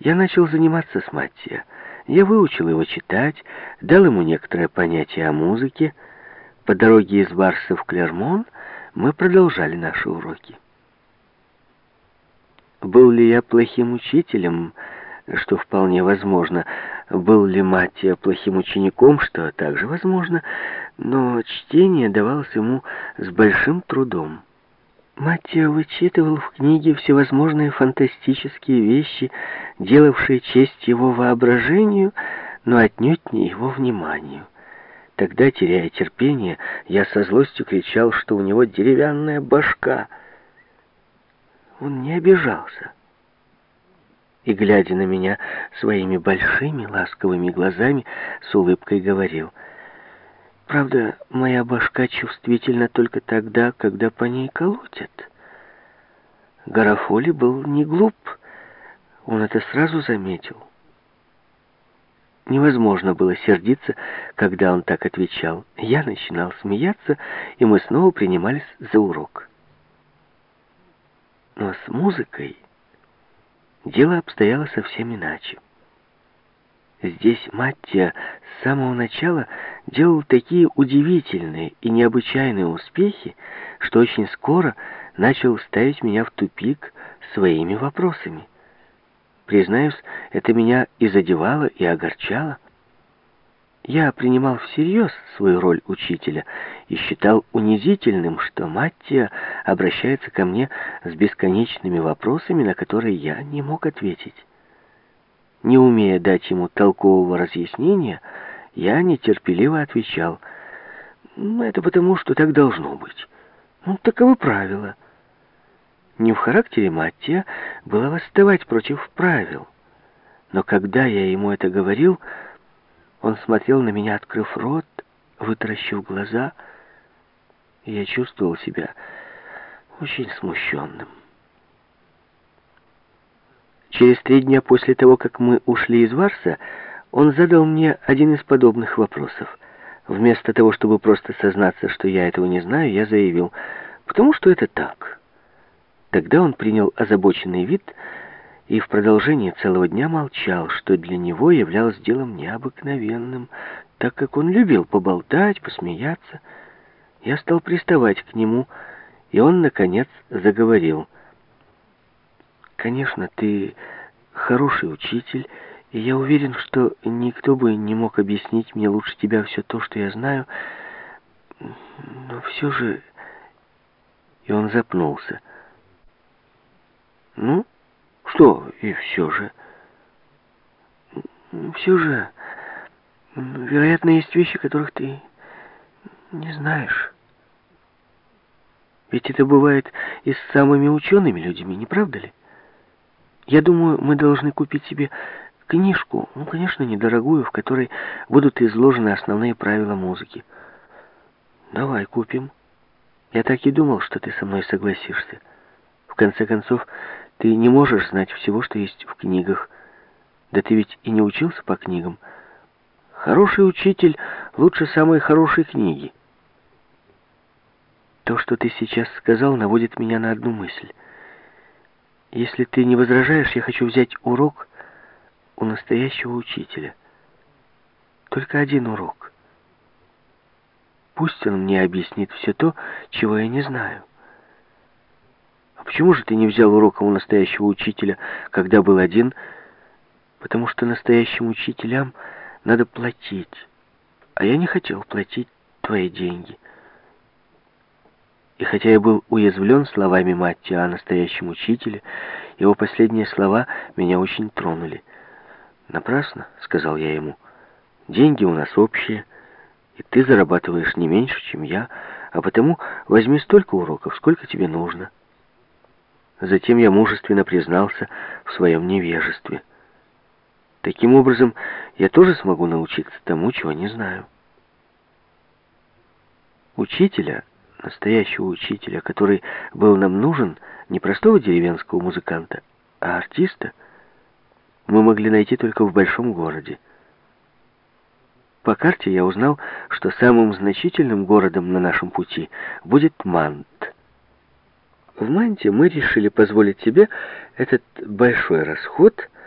я начал заниматься с Маттия. Я выучил его читать, дал ему некоторое понятие о музыке. По дороге из Варса в Клермон мы продолжали наши уроки. Был ли я плохим учителем, что вполне возможно, был ли Маттия плохим учеником, что также возможно, но чтение давалось ему с большим трудом. Маттия вычитывал в книге всевозможные фантастические вещи, делавшие честь его воображению, но отнюдь не его вниманию. Тогда, теряя терпение, я со злостью кричал, что у него деревянная башка. Он не обижался. И, глядя на меня своими большими ласковыми глазами, с улыбкой говорил — Правда, моя башка чувствительна только тогда, когда по ней колотят. Гарафоли был не глуп, он это сразу заметил. Невозможно было сердиться, когда он так отвечал. Я начинал смеяться, и мы снова принимались за урок. Но с музыкой дело обстояло совсем иначе. Здесь Маттия с самого начала делал такие удивительные и необычайные успехи, что очень скоро начал ставить меня в тупик своими вопросами. Признаюсь, это меня и задевало, и огорчало. Я принимал всерьез свою роль учителя и считал унизительным, что Маттия обращается ко мне с бесконечными вопросами, на которые я не мог ответить. Не умея дать ему толкового разъяснения, я нетерпеливо отвечал. «Ну, это потому, что так должно быть. Ну, таковы правила». Не в характере Маттия было восставать против правил. Но когда я ему это говорил, он смотрел на меня, открыв рот, вытаращив глаза, и я чувствовал себя очень смущенным. Через три дня после того, как мы ушли из Варса, он задал мне один из подобных вопросов. Вместо того, чтобы просто сознаться, что я этого не знаю, я заявил, потому что это так. Тогда он принял озабоченный вид и в продолжении целого дня молчал, что для него являлось делом необыкновенным, так как он любил поболтать, посмеяться. Я стал приставать к нему, и он, наконец, заговорил — Конечно, ты хороший учитель, и я уверен, что никто бы не мог объяснить мне лучше тебя все то, что я знаю. Но все же... И он запнулся. Ну, что и все же? Все же, вероятно, есть вещи, которых ты не знаешь. Ведь это бывает и с самыми учеными людьми, не правда ли? Я думаю, мы должны купить себе книжку, ну, конечно, недорогую, в которой будут изложены основные правила музыки. Давай купим. Я так и думал, что ты со мной согласишься. В конце концов, ты не можешь знать всего, что есть в книгах. Да ты ведь и не учился по книгам. Хороший учитель лучше самой хорошей книги. То, что ты сейчас сказал, наводит меня на одну мысль. Если ты не возражаешь, я хочу взять урок у настоящего учителя. Только один урок. Пусть он мне объяснит все то, чего я не знаю. А почему же ты не взял урока у настоящего учителя, когда был один? Потому что настоящим учителям надо платить. А я не хотел платить твои деньги. И хотя я был уязвлен словами Маттия о настоящем учителе, его последние слова меня очень тронули. «Напрасно», — сказал я ему, — «деньги у нас общие, и ты зарабатываешь не меньше, чем я, а потому возьми столько уроков, сколько тебе нужно». Затем я мужественно признался в своем невежестве. Таким образом, я тоже смогу научиться тому, чего не знаю. Учителя настоящего учителя, который был нам нужен, не простого деревенского музыканта, а артиста, мы могли найти только в большом городе. По карте я узнал, что самым значительным городом на нашем пути будет Мант. В Манте мы решили позволить себе этот большой расход –